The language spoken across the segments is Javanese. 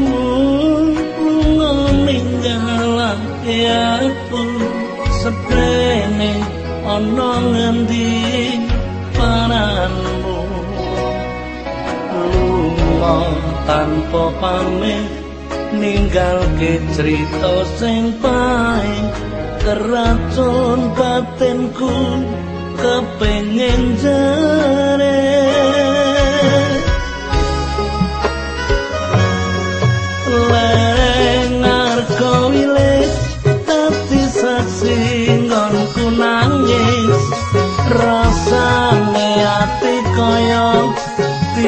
atimu ninggalake aku sepene ana ngendi paranmu lunga tanpa pamit ninggalke cerita sing pae keracun batinku kepengin jare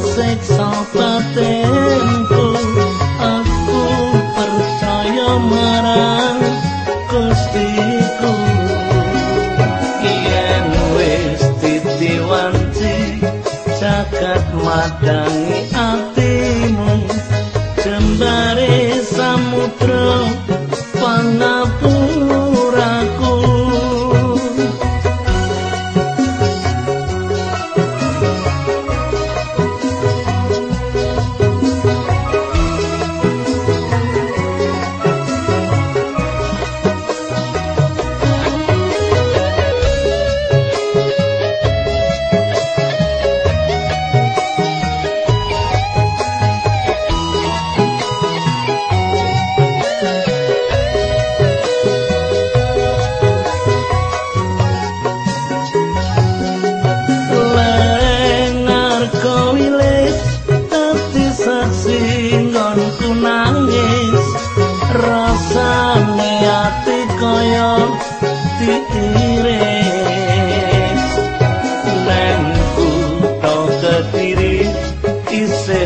seksa patenku aku percaya marang gusti ku. Yen wis titiwanti jagat madangi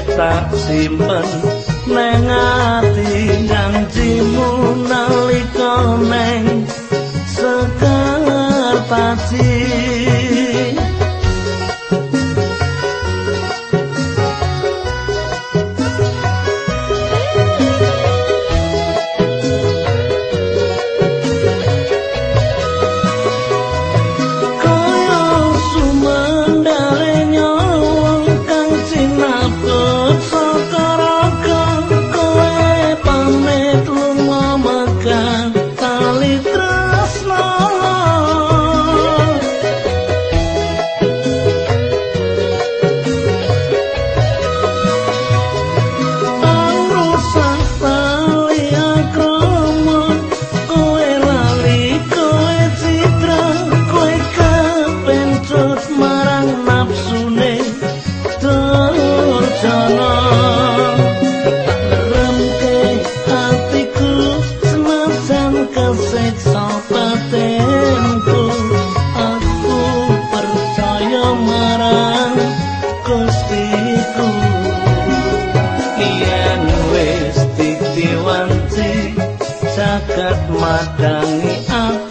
tak simpen nang ati janjimu nalika neng sekar madangi atimu